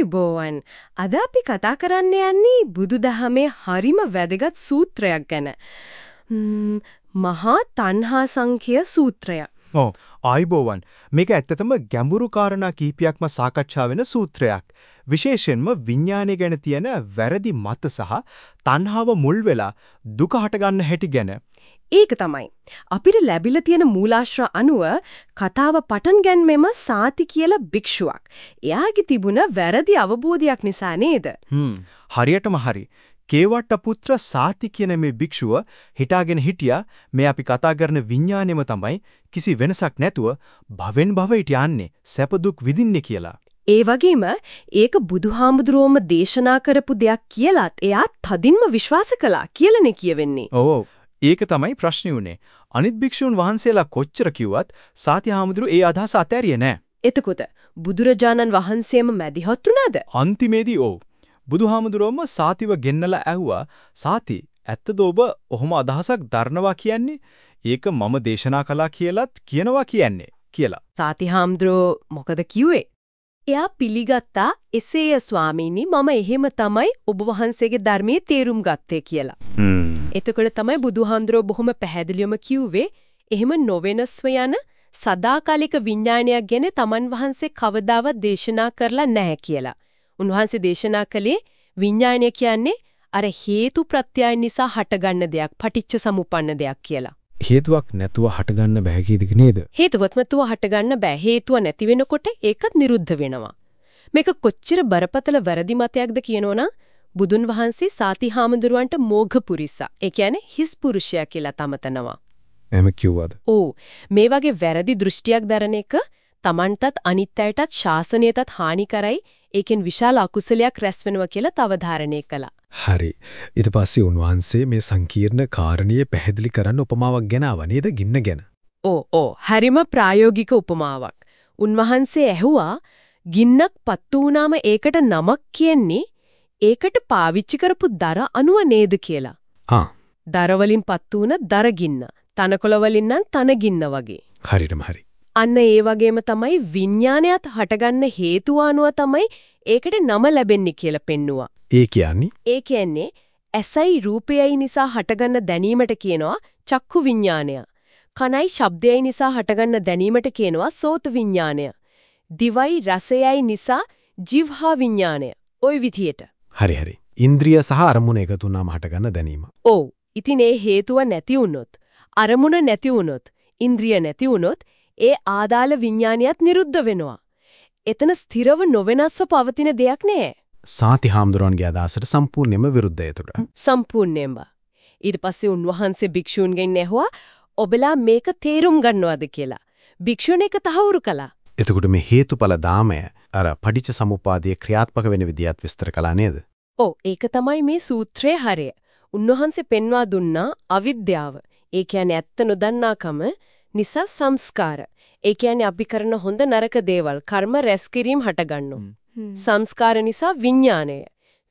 ආයුබෝවන් අද අපි කතා කරන්න යන්නේ බුදුදහමේ හරිම වැදගත් සූත්‍රයක් ගැන. මහා තණ්හා සංඛ්‍ය සූත්‍රය. ඔව් ආයුබෝවන් මේක ඇත්තටම ගැඹුරු කාරණා කීපයක්ම සාකච්ඡා වෙන සූත්‍රයක්. විශේෂයෙන්ම විඥානය ගැන තියෙන වැරදි මත සහ තණ්හාව මුල් වෙලා දුක හටගන්න හැටි ගැන ඒක තමයි. අපිට ලැබිලා තියෙන මූලාශ්‍ර අනුව කතාව පටන් ගැන්මෙම සාති කියලා භික්ෂුවක්. එයාගේ තිබුණ වැරදි අවබෝධයක් නිසා නේද? හ්ම් හරියටම හරි. කේවට්ට පුත්‍ර සාති කියන මේ භික්ෂුව හිතාගෙන හිටියා මේ අපි කතා කරන විඥාණයම තමයි කිසි වෙනසක් නැතුව භවෙන් භවයට යන්නේ සැප දුක් විඳින්නේ කියලා. ඒ වගේම ඒක බුදුහාමුදුරුවෝම දේශනා කරපු දෙයක් කියලාත් එයා තදින්ම විශ්වාස කළා කියලානේ කියවෙන්නේ. ඔව් ඒක තමයි ප්‍රශ්නේ උනේ. අනිත් භික්ෂුන් වහන්සේලා කොච්චර කිව්වත් සාතිහාමුදුරු ඒ අදහස අතෑරියේ නැහැ. එතකොට බුදුරජාණන් වහන්සේම මැදිහත් වුණාද? අන්තිමේදී ඔව්. බුදුහාමුදුරුවෝම සාතිව ගෙන්නලා ඇහුවා සාති ඇත්තද ඔබ ඔහොම අදහසක් දරනවා කියන්නේ? ඒක මම දේශනා කළා කියලත් කියනවා කියන්නේ කියලා. සාතිහාමුදුරෝ මොකද කිව්වේ? එයා පිළිගත්තා එසේය ස්වාමීනි මම එහෙම තමයි ඔබ වහන්සේගේ ධර්මයේ තේරුම් ගත්තේ කියලා. එතකොට තමයි බුදුහාඳුරෝ බොහොම පැහැදිලිවම කිව්වේ එහෙම නොවෙනස්ව යන සදාකාලික විඥානයක් ගැන තමන් වහන්සේ කවදාවත් දේශනා කරලා නැහැ කියලා. උන්වහන්සේ දේශනා කළේ විඥානය කියන්නේ අර හේතු ප්‍රත්‍යය නිසා හටගන්න දෙයක්, පටිච්ච සමුප්පන්න දෙයක් කියලා. හේතුවක් නැතුව හටගන්න බෑ කීදක නේද? හේතුවත් නැතුව හටගන්න බෑ. හේතුව නැති වෙනකොට ඒකත් නිරුද්ධ වෙනවා. මේක කොච්චර බරපතල වැරදි මතයක්ද කියනවනම් බුදුන් වහන්සේ සාතිහාමුදුරුවන්ට මෝඝපුරිසා ඒ කියන්නේ හිස් පුරුෂයා කියලා තමතනවා. එහෙම කිව්වද? ඔව්. මේ වගේ වැරදි දෘෂ්ටියක් දරන එක Tamanටත් අනිත් අයටත් ශාසනයටත් හානි කරයි. ඒකෙන් විශාල අකුසලයක් රැස් වෙනවා කියලා තව ධාරණය කළා. හරි. ඊට පස්සේ උන්වහන්සේ මේ සංකීර්ණ කාරණිය පැහැදිලි කරන්න උපමාවක් ගෙනාවා නේද? ගින්න ගැන. ඕ ඕ හරිම ප්‍රායෝගික උපමාවක්. උන්වහන්සේ ඇහුවා ගින්නක් පත්තු වුණාම ඒකට නමක් කියන්නේ ඒකට පාවිච්චි කරපු දර අණුව නේද කියලා. ආ. දර වලින් පත්තු වුණ දරගින්න. තනකොළ වලින් නම් තනගින්න වගේ. හරියටම හරි. අන්න ඒ වගේම තමයි විඥානයත් හටගන්න හේතුව අනුව තමයි ඒකට නම ලැබෙන්නේ කියලා පෙන්නවා. ඒ කියන්නේ? ඒ කියන්නේ ඇසයි රූපයයි නිසා හටගන්න දැනීමට කියනවා චක්කු විඥානය. කනයි ශබ්දයයි නිසා හටගන්න දැනීමට කියනවා සෝත විඥානය. දිවයි රසයයි නිසා ජීවහා විඥානය. ওই විදියට. හරි හරි. ඉන්ද්‍රිය සහ අරමුණ එකතු වුණාම හටගන්න දැනීම. ඔව්. ඉතින් ඒ හේතුව නැති වුණොත්, අරමුණ නැති වුණොත්, ඉන්ද්‍රිය නැති වුණොත් ඒ ආදාළ විඥානියත් නිරුද්ධ වෙනවා. එතන ස්ථිරව නොවෙනස්ව පවතින දෙයක් නෑ. සාතිහාම්දුරන්ගේ අදහසට සම්පූර්ණයෙන්ම විරුද්ධයි ඒතට. සම්පූර්ණයෙන්ම. ඊට පස්සේ උන්වහන්සේ භික්ෂූන්ගෙන් ඇහුවා ඔබලා මේක තේරුම් ගන්නවද කියලා. භික්ෂුණ එක තහවුරු කළා. එතකොට මේ හේතුඵල දාමය අර පටිච්ච සමුපාදයේ ක්‍රියාත්මක වෙන විදියත් විස්තර කළා නේද? ඔව් ඒක තමයි මේ සූත්‍රයේ හරය. උන්වහන්සේ පෙන්වා දුන්නා අවිද්‍යාව. ඒ කියන්නේ ඇත්ත නොදන්නාකම නිසා සංස්කාර. ඒ කියන්නේ අපි කරන හොඳ නරක දේවල් කර්ම රැස් කිරීම හටගන්නවා. සංස්කාර නිසා විඥාණය.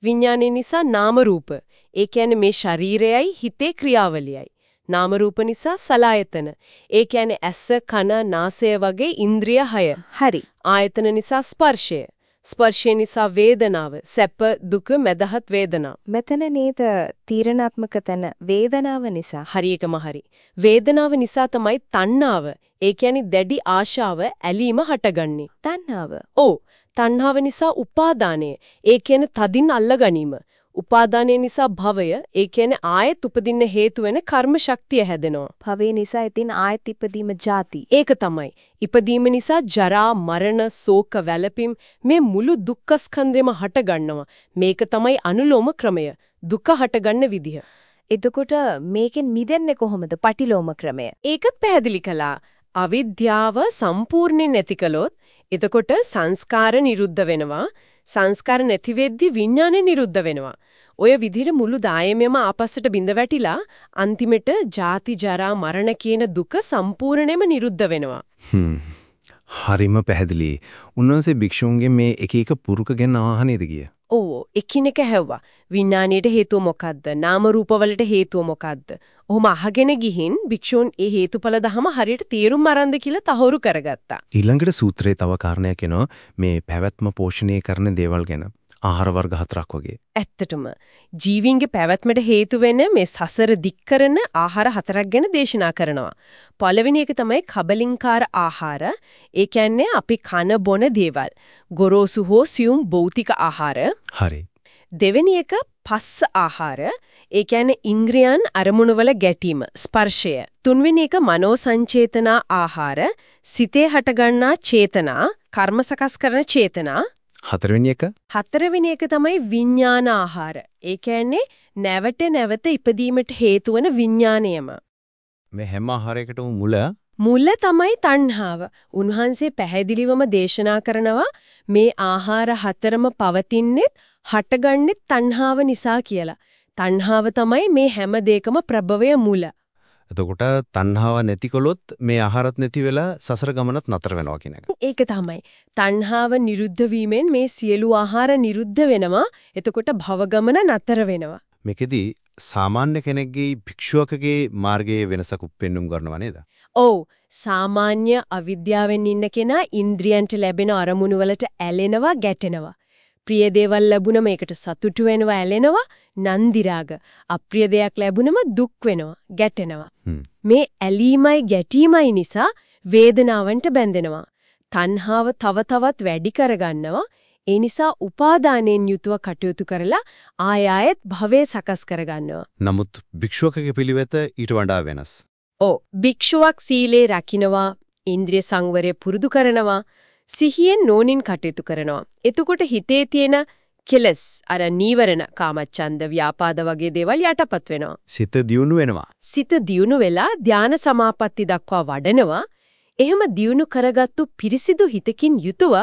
විඥානය නිසා නාම රූප. ඒ කියන්නේ මේ ශරීරයයි හිතේ ක්‍රියාවලියයි. නාම රූප නිසා සලායතන. ඒ කියන්නේ ඇස, කන, නාසය වගේ ඉන්ද්‍රිය හය. හරි. ආයතන නිසා ස්පර්ශය. ස්පර්ශය නිසා වේදනාව, සැප, දුක, මදහත් වේදනා. මෙතන නේද තීරණාත්මක තැන වේදනාව නිසා. හරියටම හරි. වේදනාව නිසා තමයි තණ්හාව, ඒ කියන්නේ දැඩි ආශාව, ඇලීම හටගන්නේ. තණ්හාව. ඔව්. තණ්හාව නිසා උපාදානය, ඒ කියන්නේ තදින් අල්ල ගැනීම. උපාදානය නිසා භවය, ඒ කියන්නේ ආයෙත් උපදින්න හේතු වෙන කර්ම ශක්තිය හැදෙනවා. භවය නිසා ඉතින් ආයෙත් ඉපදීම ಜಾති. ඒක තමයි. ඉපදීම නිසා ජරා, මරණ, ශෝක, වැළපීම් මේ මුළු දුක්ඛ ස්කන්ධෙම හටගන්නවා. මේක තමයි අනුලෝම ක්‍රමය. දුක හටගන්න විදිහ. එතකොට මේකෙන් මිදෙන්නේ කොහොමද? පටිලෝම ක්‍රමය. ඒකත් පැහැදිලි කළා. අවිද්‍යාව සම්පූර්ණයෙන් නැති කළොත් එතකොට සංස්කාර නිරුද්ධ වෙනවා. සංස්කාර නැති වෙද්දි විඥානය නිරුද්ධ වෙනවා. ඔය විදිහට මුළු දායමයම ආපස්සට බිඳ වැටිලා අන්තිමට ජාති ජරා මරණ කියන දුක සම්පූර්ණයෙන්ම නිරුද්ධ වෙනවා. හරිම පැහැදිලි. උන්වහන්සේ භික්ෂුන්ගේ මේ එක එක පුරුක ගැන ආහනේද ගිය. ඔව් එකිනෙක හැව්වා. විඥාණයට හේතුව මොකද්ද? නාම රූපවලට හේතුව මොකද්ද? ඔහොම අහගෙන ගිහින් භික්ෂූන් ඒ හේතුඵල ධම හරියට තීරුම් අරන්ද කියලා තහවුරු කරගත්තා. ඊළඟට සූත්‍රයේ තව කාරණයක් එනවා මේ පැවැත්ම පෝෂණය කරන දේවල් ගැන. ආහාර වර්ග හතරක් වගේ. ඇත්තටම ජීවීන්ගේ පැවැත්මට හේතු වෙන මේ සසර දික් කරන ආහාර හතරක් ගැන දේශනා කරනවා. පළවෙනි එක තමයි කබලින්කාර ආහාර. ඒ කියන්නේ අපි කන බොන දේවල්. ගොරෝසු හෝ සියුම් භෞතික ආහාර. හරි. දෙවෙනි එක පස්ස ආහාර. ඒ කියන්නේ ඉන්ද්‍රියන් අරමුණු වල ගැටීම, ස්පර්ශය. තුන්වෙනි එක මනෝ සංචේතනා ආහාර. සිතේ හටගන්නා චේතනා, කර්ම සකස් කරන චේතනා. හතරවෙනි එක හතරවෙනි එක තමයි විඥාන ආහාර. ඒ කියන්නේ නැවත නැවත ඉපදීමට හේතු වන විඥාණයම. මේ හැම ආහාරයකටම මුල මුල තමයි තණ්හාව. උන්වහන්සේ පැහැදිලිවම දේශනා කරනවා මේ ආහාර හතරම පවතින්නේ හටගන්නේ තණ්හාව නිසා කියලා. තණ්හාව තමයි මේ හැම දෙයකම ප්‍රභවය මුල. එතකොට තණ්හාව නැතිකොලොත් මේ ආහාරත් නැති වෙලා සසර ගමනත් නතර වෙනවා කියන එක. ඒක තමයි. තණ්හාව නිරුද්ධ වීමෙන් මේ සියලු ආහාර නිරුද්ධ වෙනවා. එතකොට භව ගමන නතර වෙනවා. මේකෙදි සාමාන්‍ය කෙනෙක්ගේ භික්ෂුවකගේ මාර්ගයේ වෙනසක් උප්පෙන්නුම් කරනවා නේද? ඔව් සාමාන්‍ය අවිද්‍යාවෙන් ඉන්න කෙනා ඉන්ද්‍රියන්ට ලැබෙන අරමුණු වලට ඇලෙනවා ගැටෙනවා. ප්‍රිය දේවල් ලැබුණම ඒකට සතුටු වෙනවා ඇලෙනවා නන්දි රාග. අප්‍රිය දෙයක් ලැබුණම දුක් වෙනවා ගැටෙනවා. මේ ඇලීමයි ගැටීමයි නිසා වේදනාවන්ට බැඳෙනවා. තණ්හාව තව තවත් වැඩි කරගන්නවා. ඒ නිසා උපාදානයෙන් යුතුව කටයුතු කරලා ආය ආයෙත් භවයේ සකස් කරගන්නවා. නමුත් භික්ෂුවකගේ පිළිවෙත ඊට වඩා වෙනස්. ඔව් භික්ෂුවක් සීලේ රකින්නවා, ඉන්ද්‍රිය සංවරය පුරුදු කරනවා, සිහියෙන් නෝනින් කටයුතු කරනවා. එතකොට හිතේ තියෙන කෙලස් අර නීවරණ කාමච්ඡන්ද ව්‍යාපාද වගේ දේවල් යටපත් වෙනවා. සිත දියුණු වෙනවා. සිත දියුණු වෙලා ධාන සමාපatti දක්වා වඩනවා. එහෙම දියුණු කරගත්තු පිරිසිදු හිතකින් යුතුව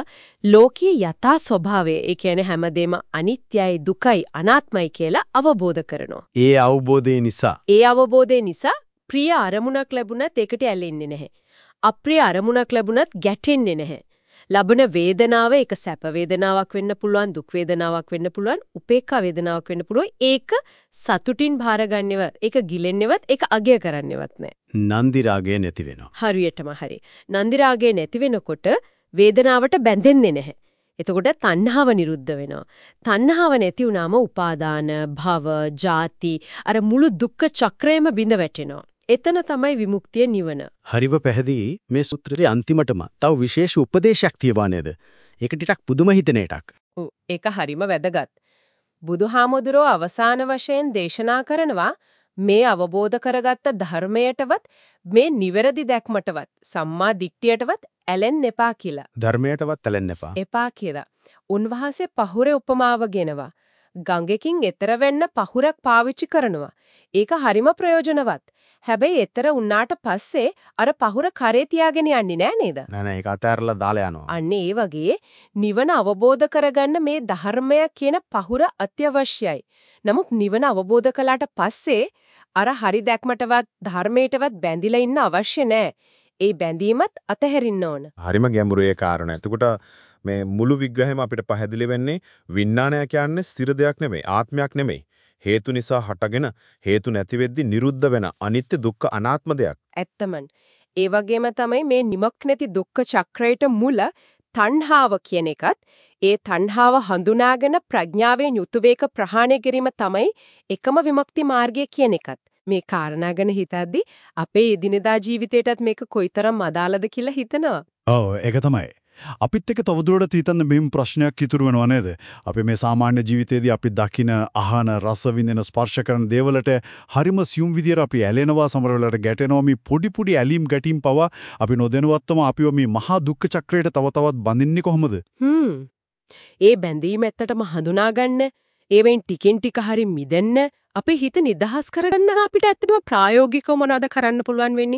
ලෝකයේ යථා ස්වභාවය ඒ කියන්නේ හැමදේම අනිත්‍යයි දුකයි අනාත්මයි කියලා අවබෝධ කරනවා. ඒ අවබෝධය නිසා ඒ අවබෝධය නිසා ප්‍රිය අරමුණක් ලැබුණත් ඒකට ඇලෙන්නේ නැහැ. අප්‍රිය අරමුණක් ලැබුණත් ගැටෙන්නේ නැහැ. ලබන වේදනාව ඒක සැප වේදනාවක් වෙන්න පුළුවන් දුක් වේදනාවක් වෙන්න පුළුවන් උපේක්ඛා වේදනාවක් වෙන්න පුළුවන්. ඒක සතුටින් භාරගන්නව ඒක ගිලෙන්නවත් ඒක අගය කරන්නවත් නැහැ නන්දි රාගය නැති වෙනවා. හරියටම හරි. නන්දි රාගය නැති වෙනකොට වේදනාවට බැඳෙන්නේ නැහැ. එතකොට තණ්හාව නිරුද්ධ වෙනවා. තණ්හාව නැති වුනාම උපාදාන, භව, ජාති අර මුළු දුක්ඛ චක්‍රයම බිඳ වැටෙනවා. එතන තමයි විමුක්තිය නිවන. හරිව පැහැදිලි මේ සූත්‍රයේ අන්තිමටම තව විශේෂ උපදේශයක් තියවා නේද? ඒක ටිකක් පුදුම හිතෙන එකක්. ඔව් ඒක හරිම වැදගත්. බුදුහාමුදුරෝ අවසාන වශයෙන් දේශනා කරනවා මේ අවබෝධ කරගත්ත ධර්මයටවත් මේ නිවැරදි දැක්මටවත් සම්මා දිට්ඨියටවත් ඇලෙන්න එපා කියලා. ධර්මයටවත් ඇලෙන්න එපා. එපා කියලා. උන්වහන්සේ පහුරේ උපමාව ගෙනවා. ගඟකින් එතර වෙන්න පහුරක් පාවිච්චි කරනවා. ඒක හරිම ප්‍රයෝජනවත්. හැබැයි එතර උන්නාට පස්සේ අර පහුර කරේ තියාගෙන යන්නේ නෑ නේද? නෑ නෑ ඒක අතහැරලා දාලා යනවා. අන්න ඒ වගේ නිවන අවබෝධ කරගන්න මේ ධර්මය කියන පහුර අත්‍යවශ්‍යයි. නමුත් නිවන අවබෝධ කළාට පස්සේ අර හරි දැක්මටවත් ධර්මයටවත් බැඳිලා ඉන්න අවශ්‍ය නෑ. ඒ බැඳීමත් අතහැරින්න ඕන. හරිම ගැඹුරු ඒ කාරණා. එතකොට මේ මුළු විග්‍රහයම අපිට පැහැදිලි වෙන්නේ විඥානය කියන්නේ ස්ථිර දෙයක් නෙමෙයි, ආත්මයක් නෙමෙයි. හේතු නිසා හටගෙන හේතු නැති වෙද්දි නිරුද්ධ වෙන අනිත්‍ය දුක්ඛ අනාත්ම දෙයක්. ඇත්තමන්. ඒ වගේම තමයි මේ නිමක් නැති දුක්ඛ චක්‍රයට මුල තණ්හාව කියන එකත් ඒ තණ්හාව හඳුනාගෙන ප්‍රඥාවෙන් යුතුයක ප්‍රහාණය කිරීම තමයි එකම විමුක්ති මාර්ගය කියන එකත්. මේ කාරණා ගැන හිතද්දි අපේ එදිනෙදා ජීවිතේටත් මේක කොයිතරම් අදාළද කියලා හිතනවා. ඔව් ඒක තමයි. අපිත් එක්ක තවදුරටත් හිතන්න මෙම් ප්‍රශ්නයක් ඉතුරු වෙනව නේද? අපි මේ සාමාන්‍ය ජීවිතේදී අපි දකින, අහන, රස විඳින, ස්පර්ශ කරන දේවලට හරිම සියුම් විදියට අපි ඇලෙනවා, සමහර වෙලාවට ගැටෙනවා. මේ පොඩි පොඩි ඇලීම් ගැටීම් පවා අපි නොදැනුවත්වම අපිව මේ මහා දුක්ඛ චක්‍රයට තව තවත් බඳින්නේ කොහොමද? හ්ම්. ඒ බැඳීම ඇත්තටම හඳුනාගන්න, ඒවෙන් ටිකෙන් ටික හරි මිදෙන්න අපේ හිත නිදහස් කරගන්න අපිට ඇත්තටම ප්‍රායෝගිකව මොනවද කරන්න පුළුවන් වෙන්නේ?